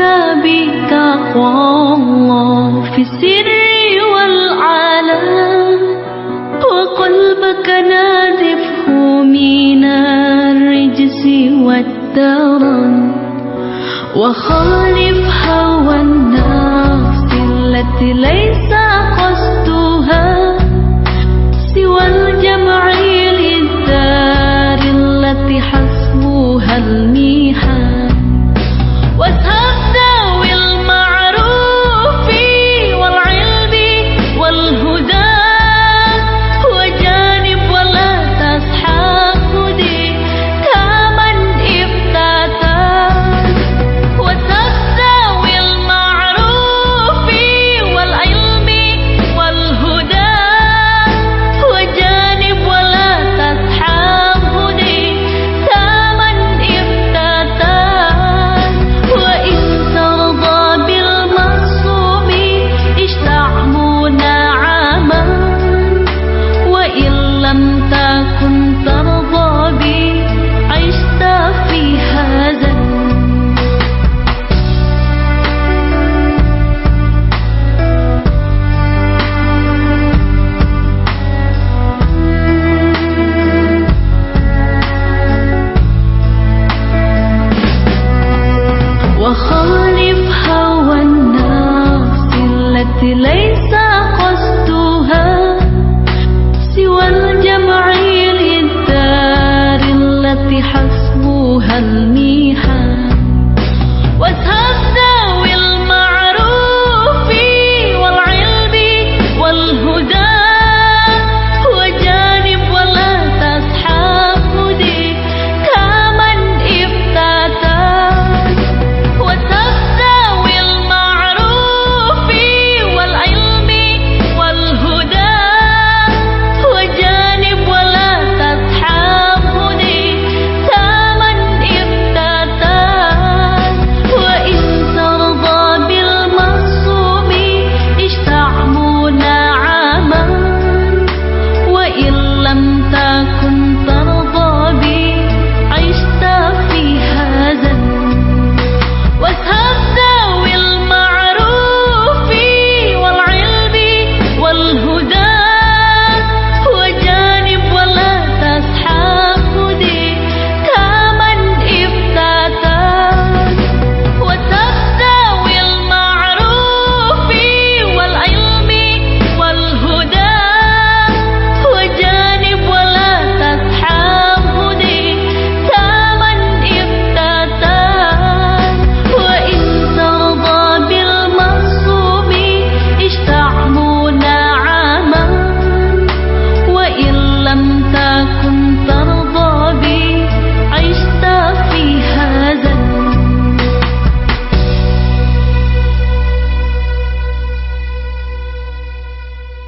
عليك بتقوى الله في السر والعلن وقلبك نادفه من الرجس والترن وخالف هوى النفس التي ليس قصد عني